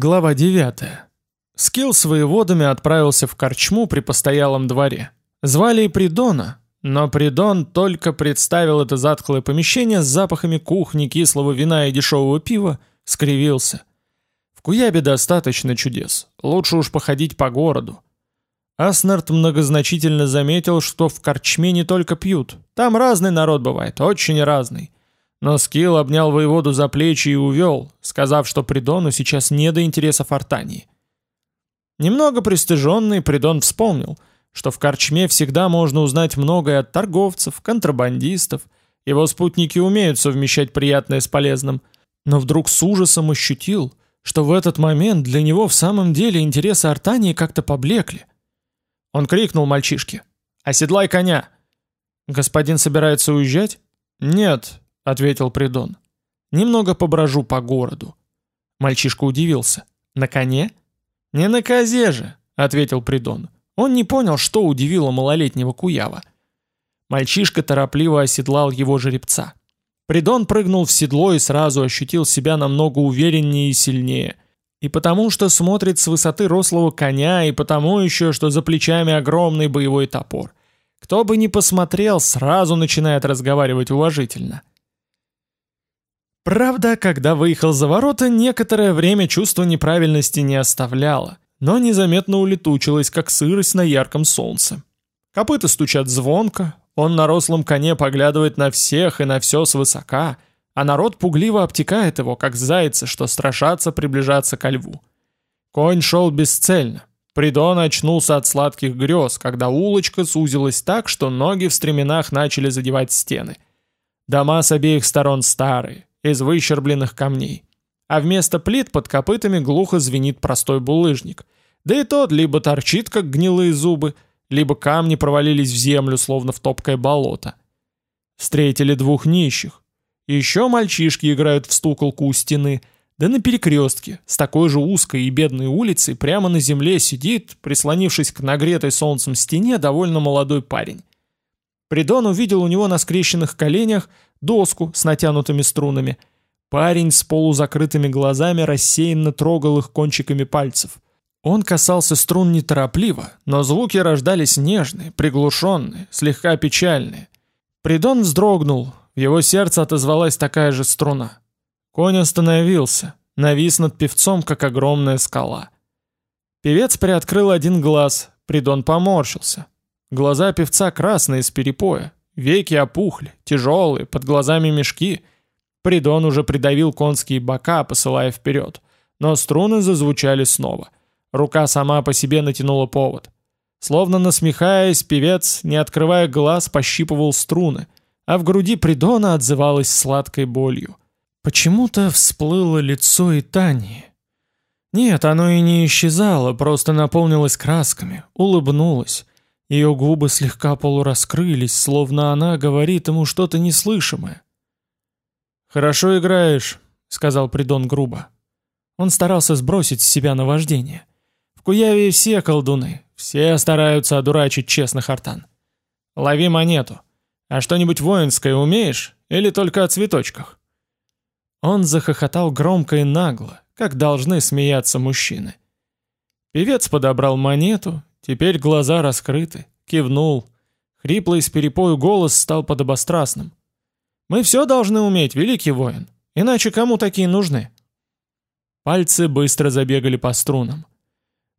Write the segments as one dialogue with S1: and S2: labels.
S1: Глава 9. Скилл с воеводами отправился в корчму при постоялом дворе. Звали и Придона, но Придон только представил это затхлое помещение с запахами кухни, кислого вина и дешевого пива, скривился. В Куябе достаточно чудес, лучше уж походить по городу. Аснард многозначительно заметил, что в корчме не только пьют, там разный народ бывает, очень разный. Но Скилл обнял воеводу за плечи и увел, сказав, что Придону сейчас не до интересов Артании. Немного пристыженный Придон вспомнил, что в Корчме всегда можно узнать многое от торговцев, контрабандистов, его спутники умеют совмещать приятное с полезным, но вдруг с ужасом ощутил, что в этот момент для него в самом деле интересы Артании как-то поблекли. Он крикнул мальчишке «Оседлай коня!» «Господин собирается уезжать?» «Нет, — ответил Придон. «Немного поброжу по городу». Мальчишка удивился. «На коне?» «Не на козе же», — ответил Придон. Он не понял, что удивило малолетнего Куява. Мальчишка торопливо оседлал его жеребца. Придон прыгнул в седло и сразу ощутил себя намного увереннее и сильнее. И потому, что смотрит с высоты рослого коня, и потому еще, что за плечами огромный боевой топор. Кто бы ни посмотрел, сразу начинает разговаривать уважительно. Правда, когда выехал за ворота, некоторое время чувство неправильности не оставляло, но незаметно улетучилось, как сырость на ярком солнце. Копыта стучат звонко, он на рослом коне поглядывает на всех и на все свысока, а народ пугливо обтекает его, как зайцы, что страшатся приближаться ко льву. Конь шел бесцельно. Придон очнулся от сладких грез, когда улочка сузилась так, что ноги в стременах начали задевать стены. Дома с обеих сторон старые, из выщербленных камней. А вместо плит под копытами глухо звенит простой булыжник. Да и тот либо торчит, как гнилые зубы, либо камни провалились в землю, словно в топкое болото. Встретили двух нищих. Еще мальчишки играют в стуколку у стены, да на перекрестке, с такой же узкой и бедной улицей, прямо на земле сидит, прислонившись к нагретой солнцем стене, довольно молодой парень. Придон увидел у него на скрещенных коленях доску с натянутыми струнами. Парень с полузакрытыми глазами рассеянно трогал их кончиками пальцев. Он касался струн неторопливо, но звуки рождались нежные, приглушенные, слегка печальные. Придон вздрогнул, в его сердце отозвалась такая же струна. Конь остановился, навис над певцом, как огромная скала. Певец приоткрыл один глаз, Придон поморщился. Глаза певца красные с перепоя, Веки опухли, тяжелые, под глазами мешки. Придон уже придавил конские бока, посылая вперед. Но струны зазвучали снова. Рука сама по себе натянула повод. Словно насмехаясь, певец, не открывая глаз, пощипывал струны, а в груди Придона отзывалась сладкой болью. Почему-то всплыло лицо и Тани. Нет, оно и не исчезало, просто наполнилось красками, улыбнулось, ее губы слегка полураскрылись, словно она говорит ему что-то неслышимое. «Хорошо играешь», — сказал Придон грубо. Он старался сбросить с себя наваждение. В Куяве все колдуны, все стараются одурачить честных артан. Лови монету. А что-нибудь воинское умеешь? Или только о цветочках?» Он захохотал громко и нагло, как должны смеяться мужчины. Певец подобрал монету, Теперь глаза раскрыты, кивнул. Хриплый с перепою голос стал подобострастным. «Мы все должны уметь, великий воин, иначе кому такие нужны?» Пальцы быстро забегали по струнам.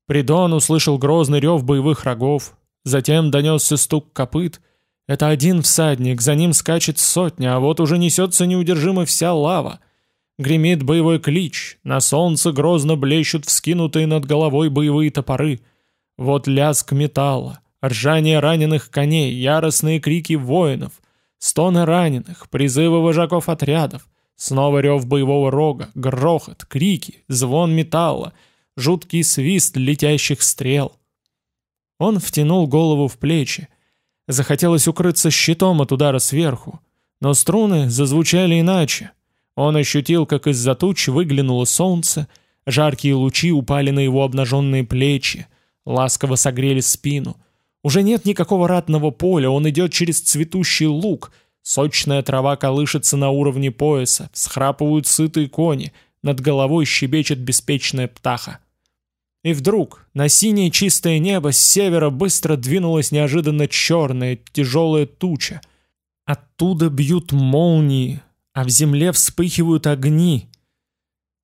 S1: Придон услышал грозный рев боевых рогов, затем донесся стук копыт. Это один всадник, за ним скачет сотня, а вот уже несется неудержимо вся лава. Гремит боевой клич, на солнце грозно блещут вскинутые над головой боевые топоры — вот лязг металла, ржание раненых коней, яростные крики воинов, стоны раненых, призывы вожаков отрядов, снова рев боевого рога, грохот, крики, звон металла, жуткий свист летящих стрел. Он втянул голову в плечи. Захотелось укрыться щитом от удара сверху, но струны зазвучали иначе. Он ощутил, как из-за туч выглянуло солнце, жаркие лучи упали на его обнаженные плечи, ласково согрели спину. Уже нет никакого ратного поля, он идет через цветущий луг. Сочная трава колышется на уровне пояса, схрапывают сытые кони, над головой щебечет беспечная птаха. И вдруг на синее чистое небо с севера быстро двинулась неожиданно черная тяжелая туча. Оттуда бьют молнии, а в земле вспыхивают огни.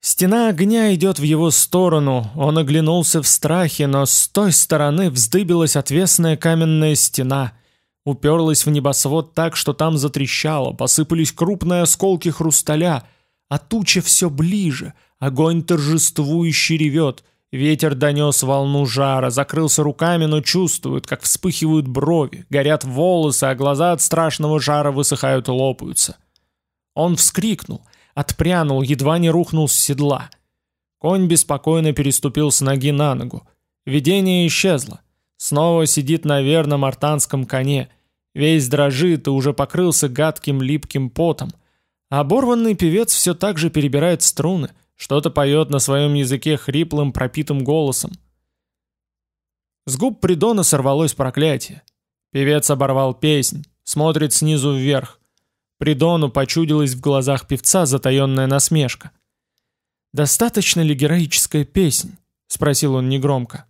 S1: Стена огня идет в его сторону, он оглянулся в страхе, но с той стороны вздыбилась отвесная каменная стена, уперлась в небосвод так, что там затрещало, посыпались крупные осколки хрусталя, а туча все ближе, огонь торжествующе ревет — Ветер донес волну жара, закрылся руками, но чувствует, как вспыхивают брови, горят волосы, а глаза от страшного жара высыхают и лопаются. Он вскрикнул, отпрянул, едва не рухнул с седла. Конь беспокойно переступил с ноги на ногу. Видение исчезло. Снова сидит на верном артанском коне. Весь дрожит и уже покрылся гадким липким потом. Оборванный певец все так же перебирает струны — что-то поет на своем языке хриплым пропитым голосом. С губ Придона сорвалось проклятие. Певец оборвал песнь, смотрит снизу вверх. Придону почудилась в глазах певца затаенная насмешка. «Достаточно ли героическая песнь?» — спросил он негромко.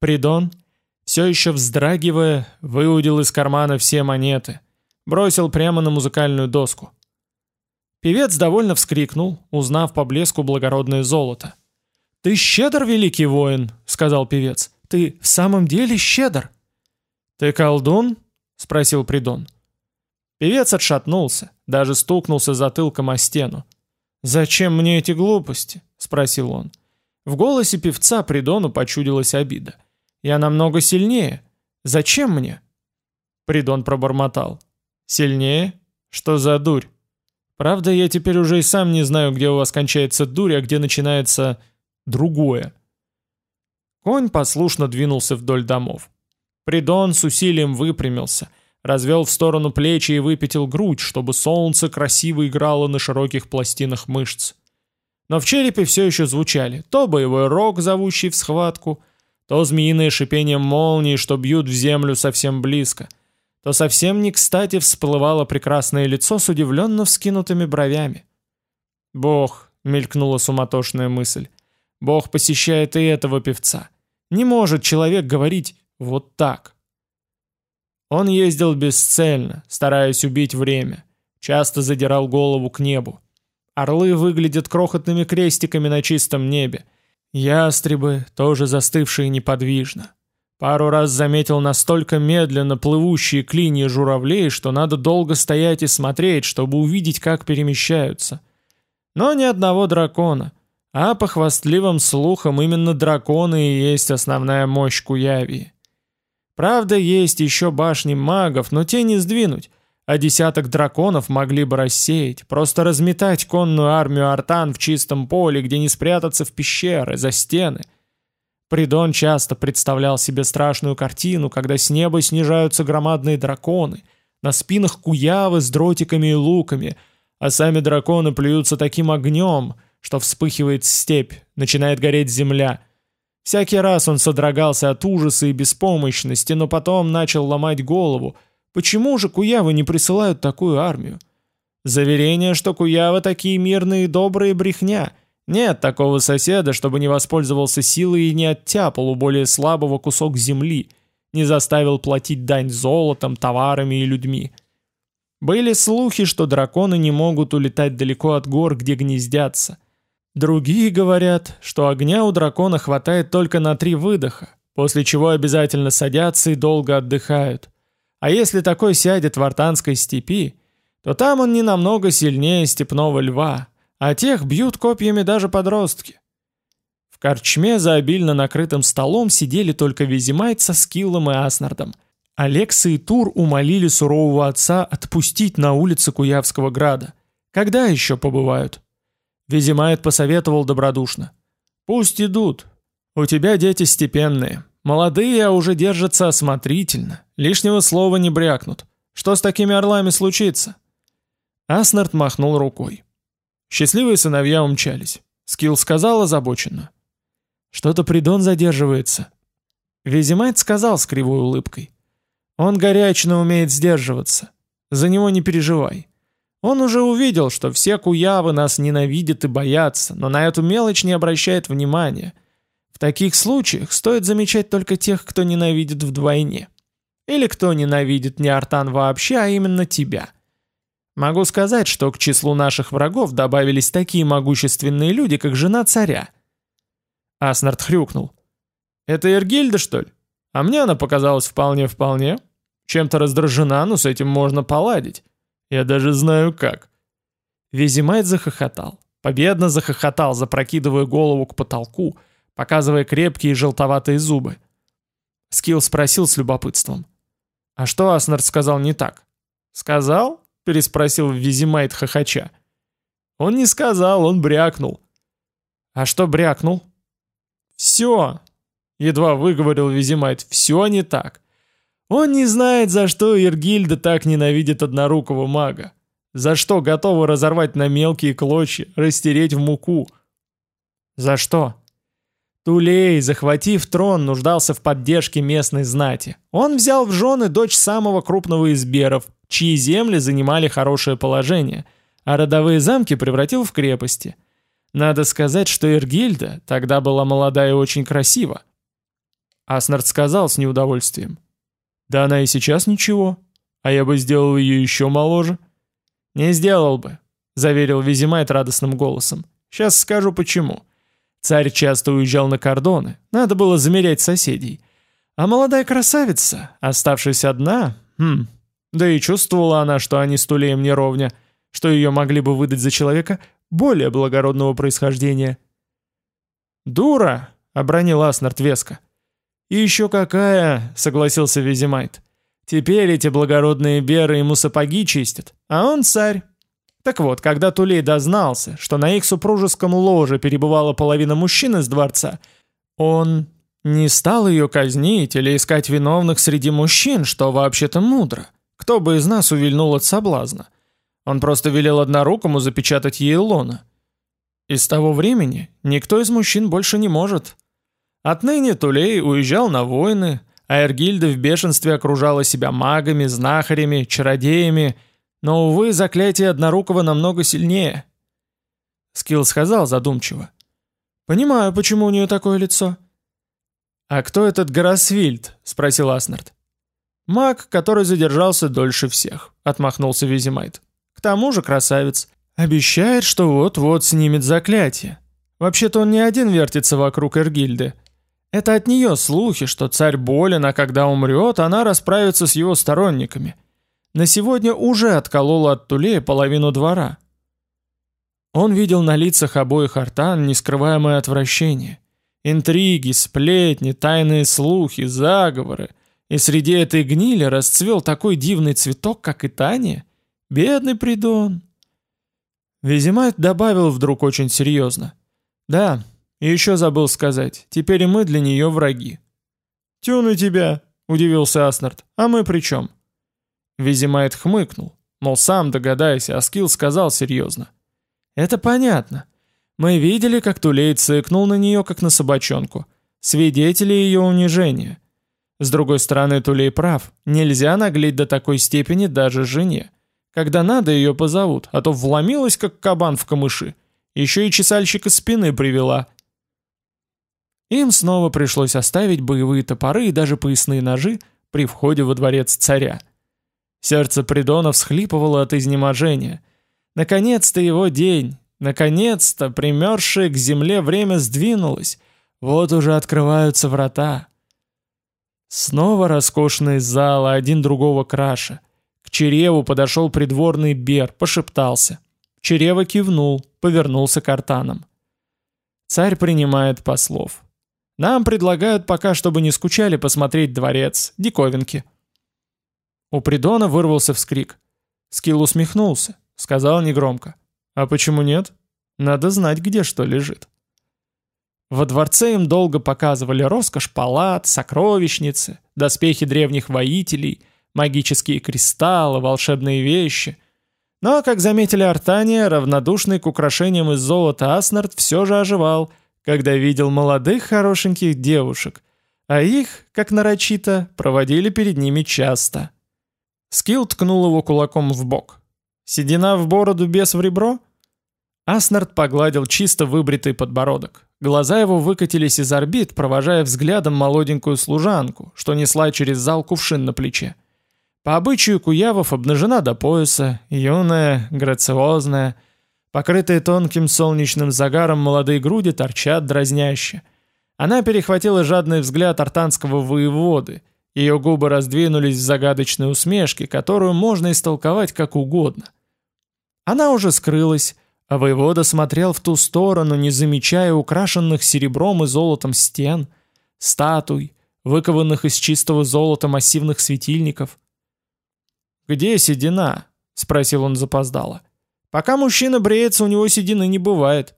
S1: Придон, все еще вздрагивая, выудил из кармана все монеты, бросил прямо на музыкальную доску. Певец довольно вскрикнул, узнав по блеску благородное золото. «Ты щедр, великий воин!» — сказал певец. «Ты в самом деле щедр!» «Ты колдун?» — спросил Придон. Певец отшатнулся, даже стукнулся затылком о стену. «Зачем мне эти глупости?» — спросил он. В голосе певца Придону почудилась обида. «Я намного сильнее. Зачем мне?» Придон пробормотал. «Сильнее? Что за дурь?» Правда, я теперь уже и сам не знаю, где у вас кончается дурь, а где начинается другое. Конь послушно двинулся вдоль домов. Придон с усилием выпрямился, развел в сторону плечи и выпятил грудь, чтобы солнце красиво играло на широких пластинах мышц. Но в черепе все еще звучали то боевой рог, зовущий в схватку, то змеиное шипение молнии, что бьют в землю совсем близко — то совсем не кстати всплывало прекрасное лицо с удивленно вскинутыми бровями. «Бог», — мелькнула суматошная мысль, — «Бог посещает и этого певца. Не может человек говорить вот так». Он ездил бесцельно, стараясь убить время, часто задирал голову к небу. Орлы выглядят крохотными крестиками на чистом небе. Ястребы, тоже застывшие неподвижно. Пару раз заметил настолько медленно плывущие клинья журавлей, что надо долго стоять и смотреть, чтобы увидеть, как перемещаются. Но ни одного дракона. А по хвастливым слухам именно драконы и есть основная мощь Куявии. Правда, есть еще башни магов, но те не сдвинуть, а десяток драконов могли бы рассеять, просто разметать конную армию артан в чистом поле, где не спрятаться в пещеры, за стены — Придон часто представлял себе страшную картину, когда с неба снижаются громадные драконы, на спинах куявы с дротиками и луками, а сами драконы плюются таким огнем, что вспыхивает степь, начинает гореть земля. Всякий раз он содрогался от ужаса и беспомощности, но потом начал ломать голову, почему же куявы не присылают такую армию? Заверение, что куявы такие мирные и добрые брехня — нет такого соседа, чтобы не воспользовался силой и не оттяпал у более слабого кусок земли, не заставил платить дань золотом, товарами и людьми. Были слухи, что драконы не могут улетать далеко от гор, где гнездятся. Другие говорят, что огня у дракона хватает только на три выдоха, после чего обязательно садятся и долго отдыхают. А если такой сядет в артанской степи, то там он не намного сильнее степного льва, а тех бьют копьями даже подростки. В корчме за обильно накрытым столом сидели только Визимайт со Скиллом и Аснардом. Алекса и Тур умолили сурового отца отпустить на улицы Куявского града. Когда еще побывают? Визимайт посоветовал добродушно. «Пусть идут. У тебя дети степенные. Молодые, а уже держатся осмотрительно. Лишнего слова не брякнут. Что с такими орлами случится?» Аснард махнул рукой. Счастливые сыновья умчались. Скилл сказал озабоченно. «Что-то Придон задерживается». Визимайт сказал с кривой улыбкой. «Он горячно умеет сдерживаться. За него не переживай. Он уже увидел, что все куявы нас ненавидят и боятся, но на эту мелочь не обращает внимания. В таких случаях стоит замечать только тех, кто ненавидит вдвойне. Или кто ненавидит не Артан вообще, а именно тебя. Могу сказать, что к числу наших врагов добавились такие могущественные люди, как жена царя. Аснард хрюкнул. «Это Эргильда, что ли? А мне она показалась вполне-вполне. Чем-то раздражена, но с этим можно поладить. Я даже знаю как». Визимайт захохотал. Победно захохотал, запрокидывая голову к потолку, показывая крепкие желтоватые зубы. Скилл спросил с любопытством. «А что Аснард сказал не так?» «Сказал?» — переспросил Визимайт хохоча. «Он не сказал, он брякнул». «А что брякнул?» «Все!» — едва выговорил Визимайт. «Все не так. Он не знает, за что Иргильда так ненавидит однорукого мага. За что готова разорвать на мелкие клочья, растереть в муку. За что? Тулей, захватив трон, нуждался в поддержке местной знати. Он взял в жены дочь самого крупного из беров, чьи земли занимали хорошее положение, а родовые замки превратил в крепости. Надо сказать, что Иргильда тогда была молода и очень красива. Аснард сказал с неудовольствием. «Да она и сейчас ничего, а я бы сделал ее еще моложе». «Не сделал бы», — заверил Визимайт радостным голосом. «Сейчас скажу почему». Царь часто уезжал на кордоны, надо было замерять соседей. А молодая красавица, оставшись одна, хм, да и чувствовала она, что они с Тулеем не ровня, что ее могли бы выдать за человека более благородного происхождения. «Дура!» — обронил Аснард веско. «И еще какая!» — согласился Визимайт. «Теперь эти благородные беры ему сапоги чистят, а он царь, так вот, когда Тулей дознался, что на их супружеском ложе перебывала половина мужчин из дворца, он не стал ее казнить или искать виновных среди мужчин, что вообще-то мудро. Кто бы из нас увильнул от соблазна? Он просто велел однорукому запечатать ей лона. И с того времени никто из мужчин больше не может. Отныне Тулей уезжал на войны, а Эргильда в бешенстве окружала себя магами, знахарями, чародеями – но, увы, заклятие Однорукого намного сильнее. Скилл сказал задумчиво. «Понимаю, почему у нее такое лицо». «А кто этот Гарасвильд?» — спросил Аснард. «Маг, который задержался дольше всех», — отмахнулся Визимайт. «К тому же красавец. Обещает, что вот-вот снимет заклятие. Вообще-то он не один вертится вокруг Эргильды. Это от нее слухи, что царь болен, а когда умрет, она расправится с его сторонниками на сегодня уже отколола от Тулея половину двора. Он видел на лицах обоих артан нескрываемое отвращение. Интриги, сплетни, тайные слухи, заговоры. И среди этой гнили расцвел такой дивный цветок, как Итания. Бедный Придон. Визимайт добавил вдруг очень серьезно. «Да, и еще забыл сказать, теперь и мы для нее враги». «Тю на тебя!» — удивился Аснард. «А мы при чем?» Визимайт хмыкнул, мол, сам догадайся, а Скилл сказал серьезно. «Это понятно. Мы видели, как Тулей цыкнул на нее, как на собачонку. Свидетели ее унижения. С другой стороны, Тулей прав. Нельзя наглеть до такой степени даже жене. Когда надо, ее позовут, а то вломилась, как кабан в камыши. Еще и чесальщика спины привела». Им снова пришлось оставить боевые топоры и даже поясные ножи при входе во дворец царя. Сердце Придона всхлипывало от изнеможения. Наконец-то его день, наконец-то примерзшее к земле время сдвинулось. Вот уже открываются врата. Снова роскошный зал, один другого краше. К Череву подошел придворный Бер, пошептался. Черева кивнул, повернулся к артанам. Царь принимает послов. Нам предлагают пока, чтобы не скучали, посмотреть дворец, диковинки. У Придона вырвался вскрик. Скилл усмехнулся, сказал негромко. «А почему нет? Надо знать, где что лежит». Во дворце им долго показывали роскошь палат, сокровищницы, доспехи древних воителей, магические кристаллы, волшебные вещи. Но, как заметили Артания, равнодушный к украшениям из золота Аснард все же оживал, когда видел молодых хорошеньких девушек, а их, как нарочито, проводили перед ними часто. Скилл ткнул его кулаком в бок. Седина в бороду, без в ребро? Аснард погладил чисто выбритый подбородок. Глаза его выкатились из орбит, провожая взглядом молоденькую служанку, что несла через зал кувшин на плече. По обычаю куявов обнажена до пояса, юная, грациозная, покрытые тонким солнечным загаром молодые груди торчат дразняще. Она перехватила жадный взгляд артанского воеводы, ее губы раздвинулись в загадочной усмешке, которую можно истолковать как угодно. Она уже скрылась, а воевода смотрел в ту сторону, не замечая украшенных серебром и золотом стен, статуй, выкованных из чистого золота массивных светильников. «Где седина?» — спросил он запоздало. «Пока мужчина бреется, у него седины не бывает».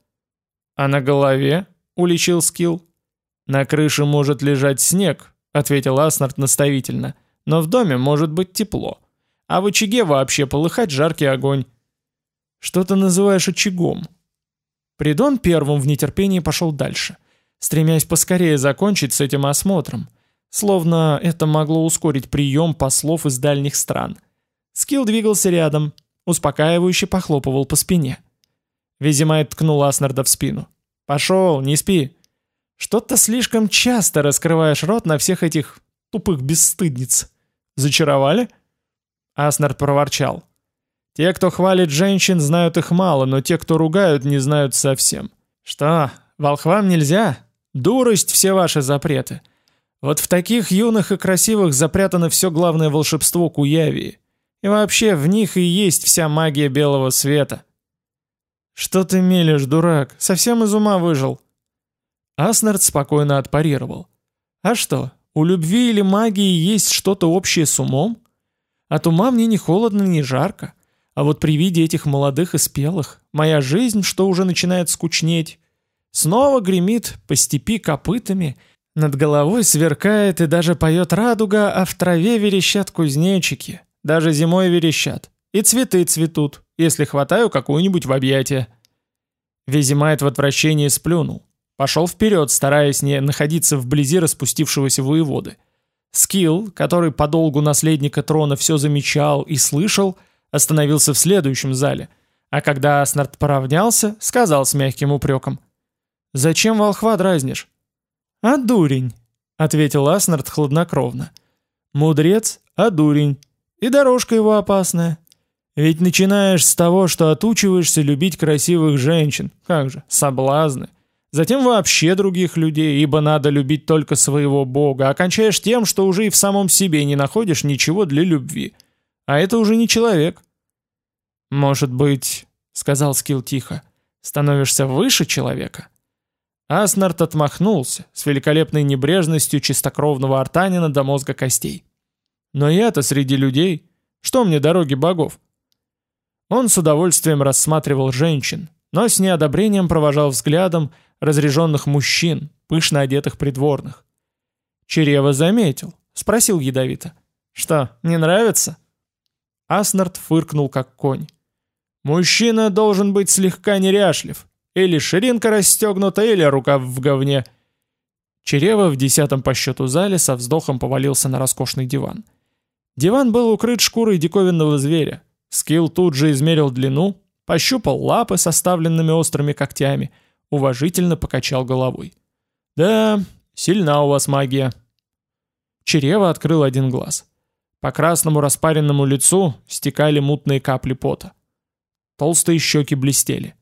S1: «А на голове?» — уличил Скилл. «На крыше может лежать снег», — ответил Аснард наставительно. «Но в доме может быть тепло. А в очаге вообще полыхать жаркий огонь». «Что ты называешь очагом?» Придон первым в нетерпении пошел дальше, стремясь поскорее закончить с этим осмотром, словно это могло ускорить прием послов из дальних стран. Скилл двигался рядом, успокаивающе похлопывал по спине. Визимайт ткнул Аснарда в спину. «Пошел, не спи. Что-то слишком часто раскрываешь рот на всех этих тупых бесстыдниц. Зачаровали?» Аснард проворчал. «Те, кто хвалит женщин, знают их мало, но те, кто ругают, не знают совсем. Что, волхвам нельзя? Дурость все ваши запреты. Вот в таких юных и красивых запрятано все главное волшебство Куявии. И вообще, в них и есть вся магия белого света. «Что ты мелешь, дурак? Совсем из ума выжил?» Аснард спокойно отпарировал. «А что, у любви или магии есть что-то общее с умом? От ума мне ни холодно, ни жарко. А вот при виде этих молодых и спелых, моя жизнь, что уже начинает скучнеть, снова гремит по степи копытами, над головой сверкает и даже поет радуга, а в траве верещат кузнечики. Даже зимой верещат. И цветы цветут, если хватаю какую-нибудь в объятия. Визимайт в отвращении сплюнул. Пошел вперед, стараясь не находиться вблизи распустившегося воеводы. Скилл, который по долгу наследника трона все замечал и слышал, остановился в следующем зале, а когда Аснард поравнялся, сказал с мягким упреком. «Зачем волхва дразнишь?» «А дурень», — ответил Аснард хладнокровно. «Мудрец, а дурень. И дорожка его опасная. Ведь начинаешь с того, что отучиваешься любить красивых женщин. Как же, соблазны. Затем вообще других людей, ибо надо любить только своего бога, окончаешь тем, что уже и в самом себе не находишь ничего для любви. А это уже не человек. «Может быть, — сказал Скилл тихо, — становишься выше человека?» Аснард отмахнулся с великолепной небрежностью чистокровного артанина до мозга костей. Но я-то среди людей. Что мне дороги богов? Он с удовольствием рассматривал женщин, но с неодобрением провожал взглядом разряженных мужчин, пышно одетых придворных. Черева заметил, спросил ядовито. «Что, не нравится?» Аснард фыркнул, как конь. «Мужчина должен быть слегка неряшлив. Или ширинка расстегнута, или рукав в говне». Черева в десятом по счету зале со вздохом повалился на роскошный диван. Диван был укрыт шкурой диковинного зверя. Скилл тут же измерил длину, пощупал лапы с оставленными острыми когтями, уважительно покачал головой. «Да, сильна у вас магия». Черева открыл один глаз. По красному распаренному лицу стекали мутные капли пота. Толстые щеки блестели.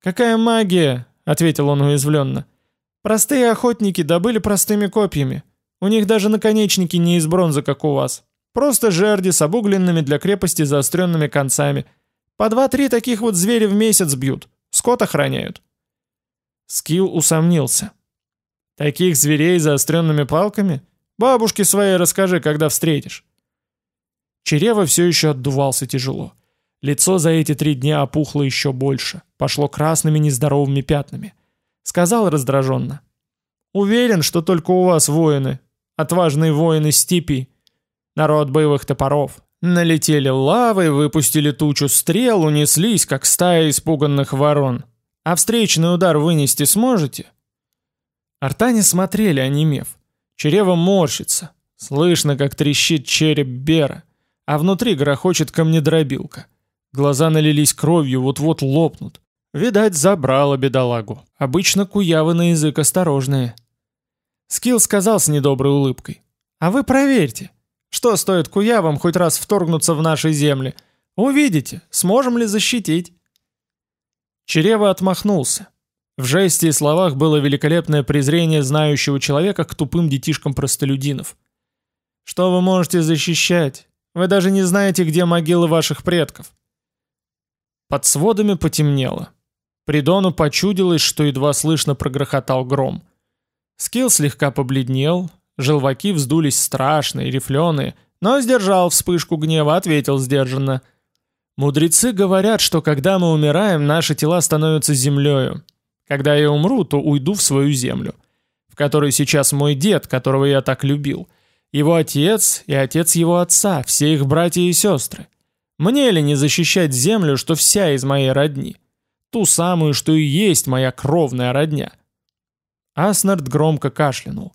S1: «Какая магия?» — ответил он уязвленно. «Простые охотники добыли простыми копьями. У них даже наконечники не из бронзы, как у вас. Просто жерди с обугленными для крепости заостренными концами. По два-три таких вот зверя в месяц бьют. Скот охраняют. Скилл усомнился. Таких зверей заостренными палками? Бабушке своей расскажи, когда встретишь. Черева все еще отдувался тяжело. Лицо за эти три дня опухло еще больше, пошло красными нездоровыми пятнами. Сказал раздраженно. «Уверен, что только у вас воины, отважные воины степи, народ боевых топоров. Налетели лавы, выпустили тучу стрел, унеслись, как стая испуганных ворон. А встречный удар вынести сможете?» Артане смотрели, онемев. Чрево морщится. Слышно, как трещит череп Бера, а внутри грохочет камнедробилка. Глаза налились кровью, вот-вот лопнут. Видать, забрала бедолагу. Обычно куявы на язык осторожные. Скилл сказал с недоброй улыбкой. «А вы проверьте. Что стоит куявам хоть раз вторгнуться в наши земли? Увидите, сможем ли защитить?» Черева отмахнулся. В жесте и словах было великолепное презрение знающего человека к тупым детишкам простолюдинов. «Что вы можете защищать? Вы даже не знаете, где могилы ваших предков». Под сводами потемнело. Придону почудилось, что едва слышно прогрохотал гром. Скилл слегка побледнел, желваки вздулись страшные, рифленые, но сдержал вспышку гнева, ответил сдержанно. «Мудрецы говорят, что когда мы умираем, наши тела становятся землею. Когда я умру, то уйду в свою землю, в которой сейчас мой дед, которого я так любил, его отец и отец его отца, все их братья и сестры. Мне ли не защищать землю, что вся из моей родни? Ту самую, что и есть моя кровная родня?» Аснард громко кашлянул.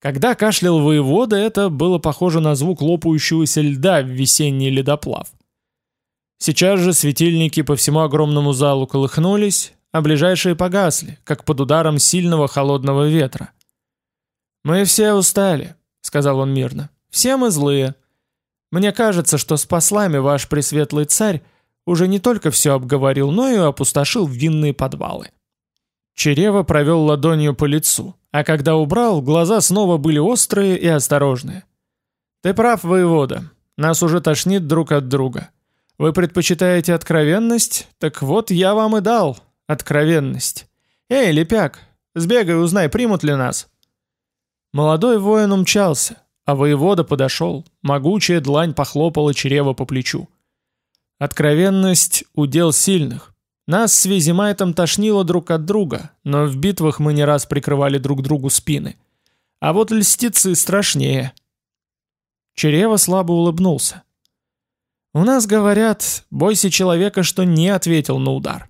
S1: Когда кашлял воевода, это было похоже на звук лопающегося льда в весенний ледоплав. Сейчас же светильники по всему огромному залу колыхнулись, а ближайшие погасли, как под ударом сильного холодного ветра. «Мы все устали», — сказал он мирно. «Все мы злые. Мне кажется, что с послами ваш пресветлый царь уже не только все обговорил, но и опустошил винные подвалы». Черева провел ладонью по лицу, а когда убрал, глаза снова были острые и осторожные. «Ты прав, воевода. Нас уже тошнит друг от друга. Вы предпочитаете откровенность? Так вот я вам и дал, Откровенность. «Эй, Лепяк, сбегай, узнай, примут ли нас». Молодой воин умчался, а воевода подошел, могучая длань похлопала Черева по плечу. Откровенность — удел сильных. Нас с Визимайтом тошнило друг от друга, но в битвах мы не раз прикрывали друг другу спины. А вот льстицы страшнее. Черева слабо улыбнулся. «У нас говорят, бойся человека, что не ответил на удар.